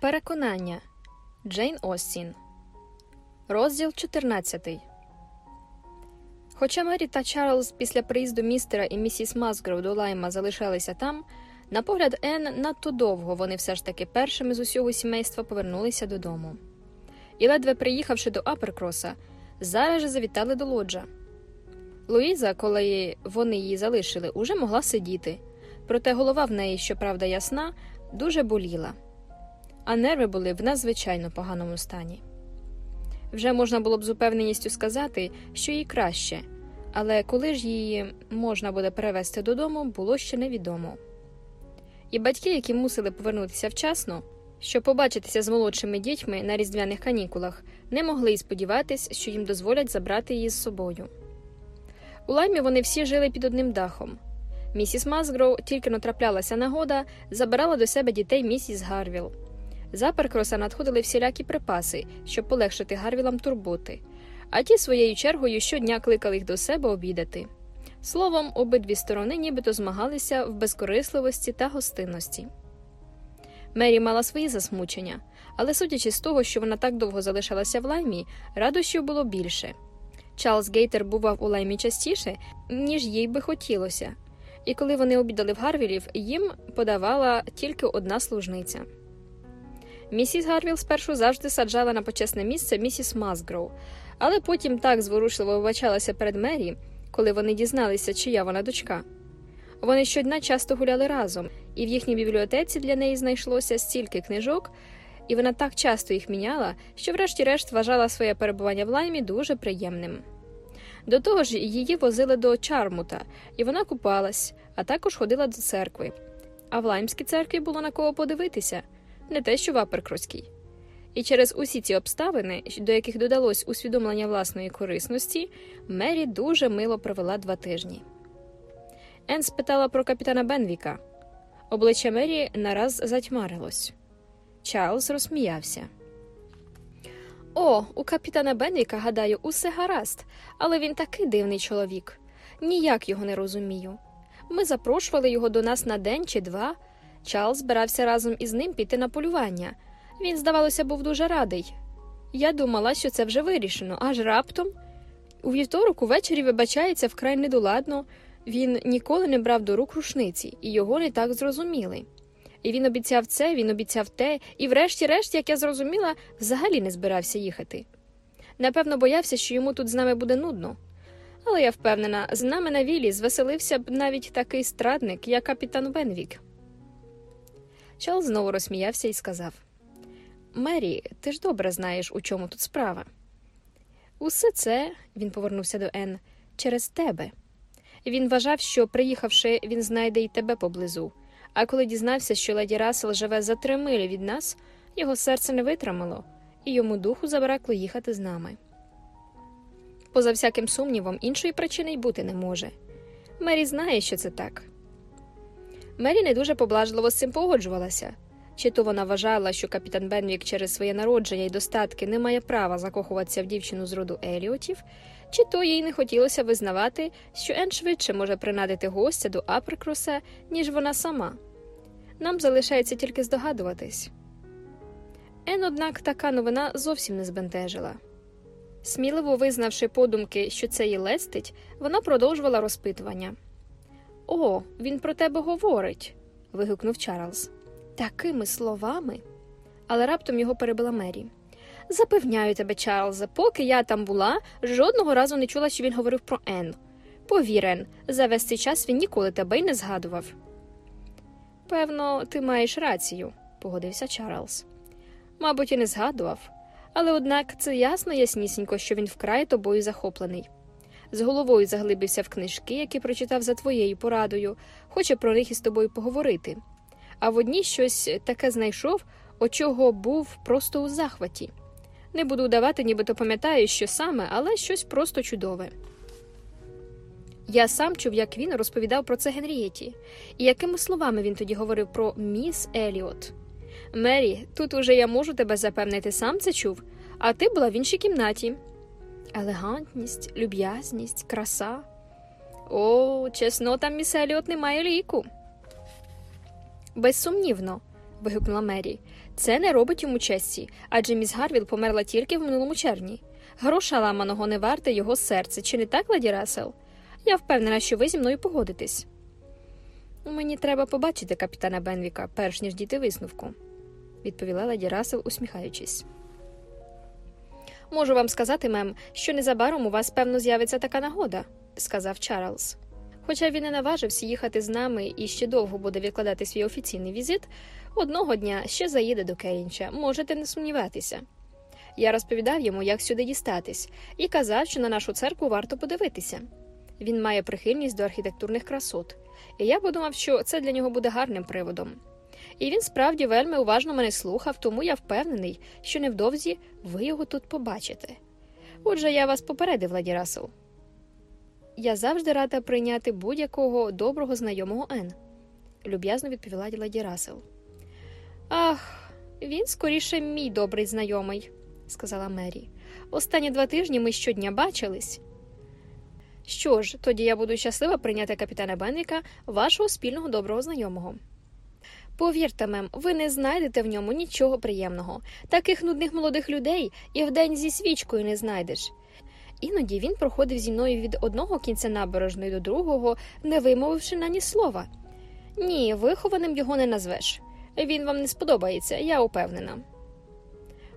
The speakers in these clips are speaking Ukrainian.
Переконання Джейн Остін. Розділ 14. Хоча Мері та Чарльз після приїзду містера і місіс Масгров до Лайма залишалися там, на погляд Енн надто довго вони все ж таки першими з усього сімейства повернулися додому. І, ледве приїхавши до Аперкроса, зараз же завітали до лоджа. Луїза, коли вони її залишили, уже могла сидіти, проте голова в неї, щоправда, ясна, дуже боліла а нерви були в надзвичайно поганому стані. Вже можна було б з упевненістю сказати, що їй краще, але коли ж її можна буде перевезти додому, було ще невідомо. І батьки, які мусили повернутися вчасно, щоб побачитися з молодшими дітьми на різдвяних канікулах, не могли й сподіватись, що їм дозволять забрати її з собою. У лаймі вони всі жили під одним дахом. Місіс Масгроу, тільки натраплялася нагода, забирала до себе дітей місіс Гарвіл. За Перкроса надходили всілякі припаси, щоб полегшити Гарвілам турботи, а ті своєю чергою щодня кликали їх до себе обідати. Словом, обидві сторони нібито змагалися в безкорисливості та гостинності. Мері мала свої засмучення, але судячи з того, що вона так довго залишалася в лаймі, радощів було більше. Чарльз Гейтер бував у лаймі частіше, ніж їй би хотілося, і коли вони обідали в Гарвілів, їм подавала тільки одна служниця. Місіс Гарвіл спершу завжди саджала на почесне місце місіс Масгроу, але потім так зворушливо вибачалася перед Мері, коли вони дізналися, чия вона дочка. Вони щодня часто гуляли разом, і в їхній бібліотеці для неї знайшлося стільки книжок, і вона так часто їх міняла, що, врешті-решт, вважала своє перебування в лаймі дуже приємним. До того ж, її возили до Чармута, і вона купалась, а також ходила до церкви. А в лаймській церкві було на кого подивитися не те, що в. І через усі ці обставини, до яких додалось усвідомлення власної корисності, Мері дуже мило провела два тижні. Ен спитала про капітана Бенвіка. Обличчя Мері нараз затьмарилось. Чарльз розсміявся. О, у капітана Бенвіка, гадаю, усе гаразд, але він такий дивний чоловік. Ніяк його не розумію. Ми запрошували його до нас на день чи два, Чарльз збирався разом із ним піти на полювання. Він, здавалося, був дуже радий. Я думала, що це вже вирішено, аж раптом. У вівторок увечері вибачається вкрай недоладно, він ніколи не брав до рук рушниці, і його не так зрозуміли. І він обіцяв це, він обіцяв те, і, врешті-решт, як я зрозуміла, взагалі не збирався їхати. Напевно, боявся, що йому тут з нами буде нудно. Але я впевнена, з нами на вілі звеселився б навіть такий страдник, як капітан Бенвік. Чарльз знову розсміявся і сказав Мері, ти ж добре знаєш, у чому тут справа. Усе це, він повернувся до Енн, через тебе. Він вважав, що, приїхавши, він знайде й тебе поблизу, а коли дізнався, що леді Рассел живе за три милі від нас, його серце не витримало, і йому духу забракло їхати з нами. Поза всяким сумнівом, іншої причини й бути не може. Мері знає, що це так. Мері не дуже поблажливо з цим погоджувалася. Чи то вона вважала, що капітан Бенвік через своє народження і достатки не має права закохуватися в дівчину з роду Еліотів, чи то їй не хотілося визнавати, що Ен швидше може принадити гостя до Аперкроса, ніж вона сама. Нам залишається тільки здогадуватись. Ен, однак, така новина зовсім не збентежила. Сміливо визнавши подумки, що це її лестить, вона продовжувала розпитування. О, він про тебе говорить. вигукнув Чарльз. Такими словами. Але раптом його перебила Мері. Запевняю тебе, Чарльзе, поки я там була, жодного разу не чула, що він говорив про Енн. Повір, Енн, за весь цей час він ніколи тебе й не згадував. Певно, ти маєш рацію, погодився Чарльз. Мабуть, і не згадував, але однак це ясно яснісінько, що він вкрай тобою захоплений з головою заглибився в книжки, які прочитав за твоєю порадою, хоче про них із тобою поговорити. А в одній щось таке знайшов, о чого був просто у захваті. Не буду удавати, нібито пам'ятаю, що саме, але щось просто чудове. Я сам чув, як він розповідав про це Генрієті, і якими словами він тоді говорив про міс Еліот. Мері, тут уже я можу тебе запевнити, сам це чув, а ти була в іншій кімнаті елегантність, люб'язність, краса. О, чеснота міс Еліот не має ліку. Безсумнівно. вигукнула Мері. Це не робить йому честі, адже міс Гарвіл померла тільки в минулому червні. Гроша ламаного не варте його серце, чи не так, леді Рассел? Я впевнена, що ви зі мною погодитесь. Мені треба побачити капітана Бенвіка, перш ніж дійти висновку, відповіла леді Рассел, усміхаючись. Можу вам сказати, мем, що незабаром у вас, певно, з'явиться така нагода, сказав Чарльз. Хоча він не наважився їхати з нами і ще довго буде відкладати свій офіційний візит, одного дня ще заїде до Кейнча, можете не сумніватися. Я розповідав йому, як сюди дістатись, і казав, що на нашу церкву варто подивитися. Він має прихильність до архітектурних красот, і я подумав, що це для нього буде гарним приводом. І він справді вельми уважно мене слухав, тому я впевнений, що невдовзі ви його тут побачите. Отже, я вас попередив, Ладі Рассел. Я завжди рада прийняти будь-якого доброго знайомого Ен, люб'язно відповіла Ладі Рассел. Ах, він скоріше мій добрий знайомий, сказала Мері. Останні два тижні ми щодня бачились. Що ж, тоді я буду щаслива прийняти капітана Бенвіка, вашого спільного доброго знайомого. Повірте, мем, ви не знайдете в ньому нічого приємного. Таких нудних молодих людей і вдень зі свічкою не знайдеш. Іноді він проходив зі мною від одного кінця набережної до другого, не вимовивши на ні слова. Ні, вихованим його не назвеш. Він вам не сподобається, я упевнена.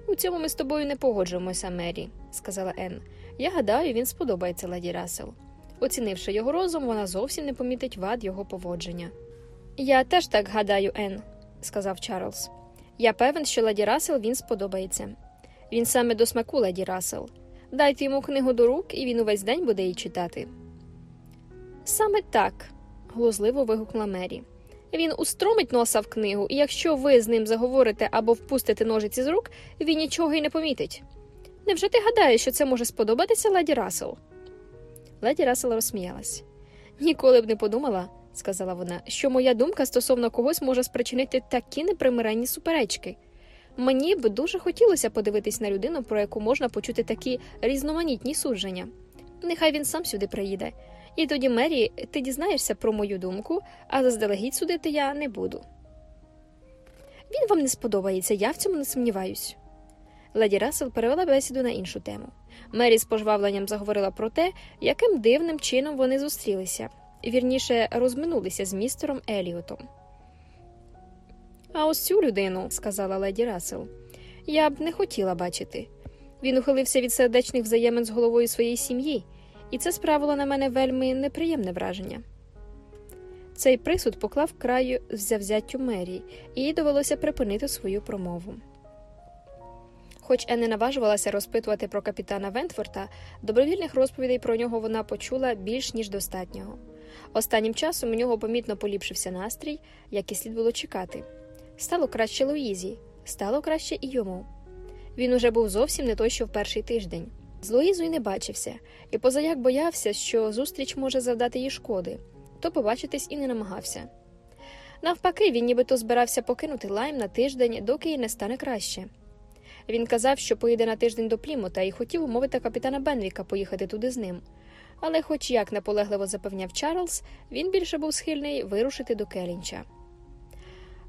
У цьому ми з тобою не погоджуємося, Мері, сказала Енн. Я гадаю, він сподобається леді Рассел. Оцінивши його розум, вона зовсім не помітить вад його поводження. Я теж так гадаю, Енн, сказав Чарльз. Я певен, що леді Рассел він сподобається. Він саме до смаку леді Рассел. Дайте йому книгу до рук, і він увесь день буде її читати. Саме так, глузливо вигукнула Мері. Він устромить носа в книгу, і якщо ви з ним заговорите або впустите ножиці з рук, він нічого й не помітить. Невже ти гадаєш, що це може сподобатися леді Рассел? Леді Рассел розсміялась. Ніколи б не подумала, сказала вона, що моя думка стосовно когось може спричинити такі непримиренні суперечки. Мені б дуже хотілося подивитись на людину, про яку можна почути такі різноманітні судження. Нехай він сам сюди приїде. І тоді, Мері, ти дізнаєшся про мою думку, а заздалегідь судити я не буду. Він вам не сподобається, я в цьому не сумніваюсь. Леді Рассел перевела бесіду на іншу тему. Мері з пожвавленням заговорила про те, яким дивним чином вони зустрілися, вірніше розминулися з містером Еліотом. А ось цю людину, сказала леді Рассел, я б не хотіла бачити. Він ухилився від сердечних взаємин з головою своєї сім'ї, і це справило на мене вельми неприємне враження. Цей присуд поклав краю завзяттю Мері, і їй довелося припинити свою промову. Хоч Ен не наважувалася розпитувати про капітана Вентфорта, добровільних розповідей про нього вона почула більш ніж достатнього. Останнім часом у нього помітно поліпшився настрій, як і слід було чекати. Стало краще Луїзі, стало краще і йому. Він уже був зовсім не той, що в перший тиждень. З Луїзою не бачився, і позаяк боявся, що зустріч може завдати їй шкоди, то побачитись і не намагався. Навпаки, він нібито збирався покинути лайм на тиждень, доки їй не стане краще. Він казав, що поїде на тиждень до Плімута і хотів умовити капітана Бенвіка поїхати туди з ним. Але, хоч як наполегливо запевняв Чарльз, він більше був схильний вирушити до Келінча.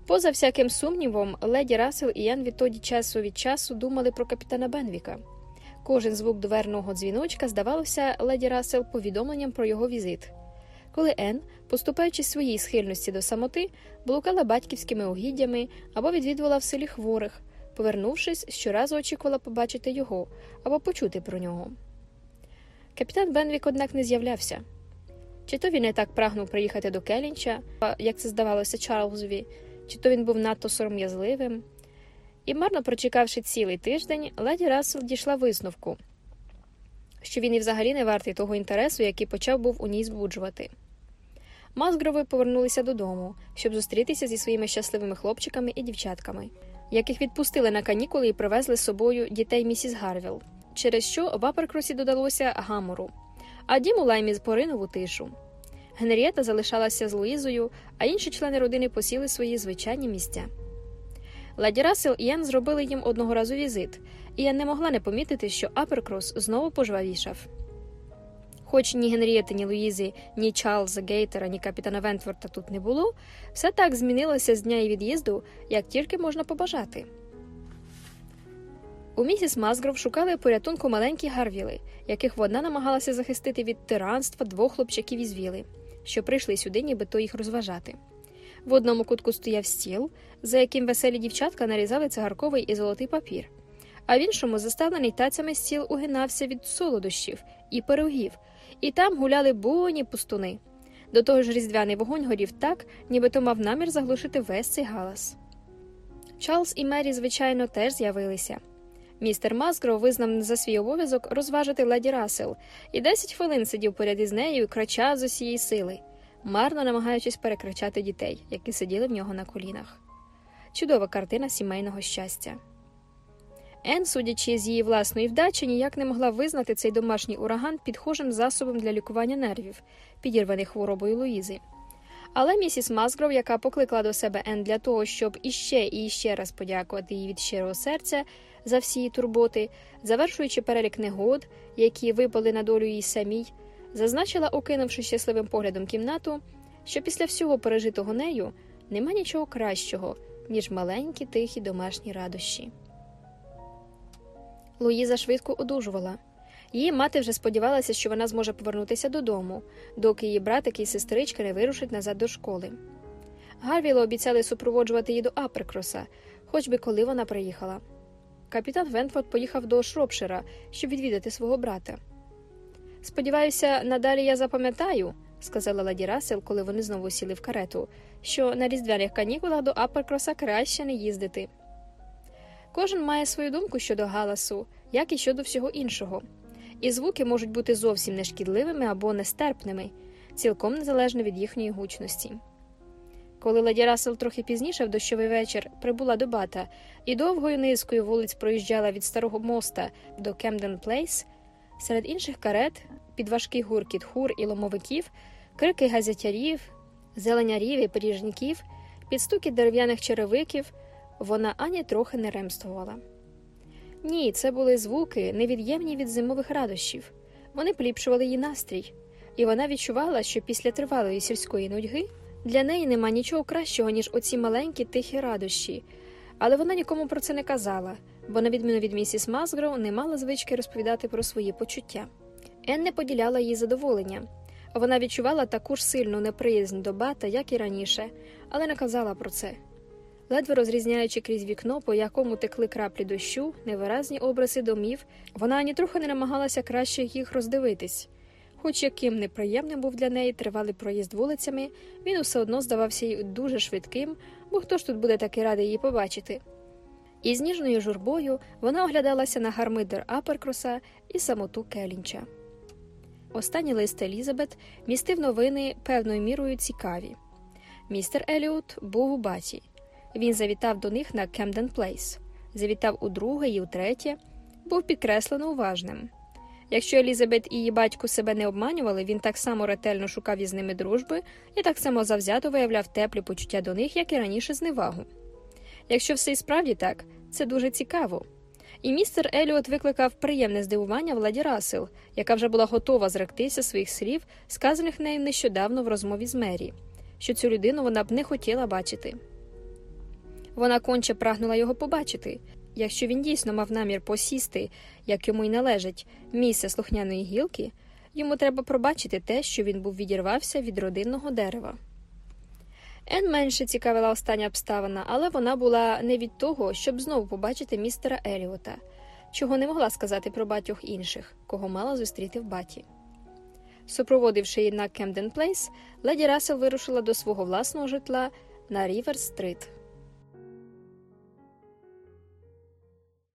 Поза всяким сумнівом, леді Рассел і Ян відтоді часу від часу думали про капітана Бенвіка. Кожен звук дверного дзвіночка здавалося леді Рассел повідомленням про його візит. Коли Ен, поступаючи своїй схильності до самоти, блукала батьківськими угіддями або відвідувала в селі хворих, повернувшись, щоразу очікувала побачити його або почути про нього. Капітан Бенвік, однак, не з'являвся. Чи то він не так прагнув приїхати до Келінча, як це здавалося Чарльзові, чи то він був надто сором'язливим. І, марно прочекавши цілий тиждень, леді Рассел дійшла висновку, що він і взагалі не вартий того інтересу, який почав був у ній збуджувати. Мазгрови повернулися додому, щоб зустрітися зі своїми щасливими хлопчиками і дівчатками, яких відпустили на канікули і привезли з собою дітей місіс Гарвіл, через що в Аперкросі додалося гамору, а дім у лаймі поринув у тишу. Генрієта залишалася з Луїзою, а інші члени родини посіли свої звичайні місця. Леді Рассел і Ян зробили їм одного разу візит, і я не могла не помітити, що Аперкрос знову пожвавішав. Хоч ні Генрієти, ні Луїзи, ні Чарльза Гейтера, ні капітана Вентворта тут не було, все так змінилося з дня і від'їзду, як тільки можна побажати. У місіс Мазгров шукали порятунку маленькі гарвіли, яких вона намагалася захистити від тиранства двох хлопчаків із віли, що прийшли сюди, нібито їх розважати. В одному кутку стояв стіл, за яким веселі дівчатка нарізали цигарковий і золотий папір, а в іншому заставлений тацями стіл угинався від солодощів і пирогів, і там гуляли буйні пустуни. До того ж, різдвяний вогонь горів так, нібито мав намір заглушити весь цей галас. Чарльз і Мері, звичайно, теж з'явилися. Містер Масгров визнав за свій обов'язок розважити леді Рассел і десять хвилин сидів поряд із нею і з усієї сили, марно намагаючись перекричати дітей, які сиділи в нього на колінах. Чудова картина сімейного щастя. Ен, судячи з її власної вдачі, ніяк не могла визнати цей домашній ураган підхожим засобом для лікування нервів, підірваних хворобою Луїзи. Але місіс Масгров, яка покликала до себе Ен для того, щоб іще і іще раз подякувати їй від щирого серця за всі її турботи, завершуючи перелік негод, які випали на долю їй самій, зазначила, окинувши щасливим поглядом кімнату, що після всього пережитого нею нема нічого кращого, ніж маленькі тихі домашні радощі. Луїза швидко одужувала. Її мати вже сподівалася, що вона зможе повернутися додому, доки її братики і сестричка не вирушать назад до школи. Гарвіло обіцяли супроводжувати її до Аперкроса, хоч би коли вона приїхала. Капітан Вентфорд поїхав до Шропшира, щоб відвідати свого брата. Сподіваюся, надалі я запам'ятаю, сказала ладі Рассел, коли вони знову сіли в карету, що на різдвяних канікулах до Аперкроса краще не їздити. Кожен має свою думку щодо галасу, як і щодо всього іншого, і звуки можуть бути зовсім нешкідливими або нестерпними, цілком незалежно від їхньої гучності. Коли леді Рассел трохи пізніше в дощовий вечір прибула до бата і довгою низкою вулиць проїжджала від старого моста до Кемден Плейс, серед інших карет, під важкий гуркіт хур і ломовиків, крики газетярів, зеленярів і пиріжників, під стукіт дерев'яних черевиків, вона ані трохи не ремствувала. Ні, це були звуки, невід'ємні від зимових радощів. Вони поліпшували її настрій, і вона відчувала, що після тривалої сільської нудьги для неї нема нічого кращого, ніж оці маленькі тихі радощі, але вона нікому про це не казала, бо, на відміну від місіс Масгроу, не мала звички розповідати про свої почуття. Ен не поділяла її задоволення. Вона відчувала таку ж сильну неприязнь до бата, як і раніше, але не казала про це. Ледве розрізняючи крізь вікно, по якому текли краплі дощу, невиразні образи домів, вона ані трохи не намагалася краще їх роздивитись. Хоч яким неприємним був для неї тривалий проїзд вулицями, він усе одно здавався їй дуже швидким, бо хто ж тут буде таки радий її побачити. І з ніжною журбою вона оглядалася на гармидер Аперкроса і самоту Келінча. Останній лист Елізабет містив новини певною мірою цікаві. Містер Еліот був у баті. Він завітав до них на Кемден Плейс, завітав у друге і у третє, був підкреслено уважним. Якщо Елізабет і її батько себе не обманювали, він так само ретельно шукав із ними дружби і так само завзято виявляв теплі почуття до них, як і раніше зневагу. Якщо все і справді так, це дуже цікаво. І містер Еліот викликав приємне здивування владі Рассел, яка вже була готова зректися своїх слів, сказаних нею нещодавно в розмові з Мері, що цю людину вона б не хотіла бачити. Вона конче прагнула його побачити. Якщо він дійсно мав намір посісти, як йому й належить, місце слухняної гілки, йому треба пробачити те, що він був відірвався від родинного дерева. Ен менше цікавила остання обставина, але вона була не від того, щоб знову побачити містера Еліота, чого не могла сказати про батьох інших, кого мала зустріти в баті. Супроводивши її на Кемден Плейс, леді Рассел вирушила до свого власного житла на Рівер Стрит.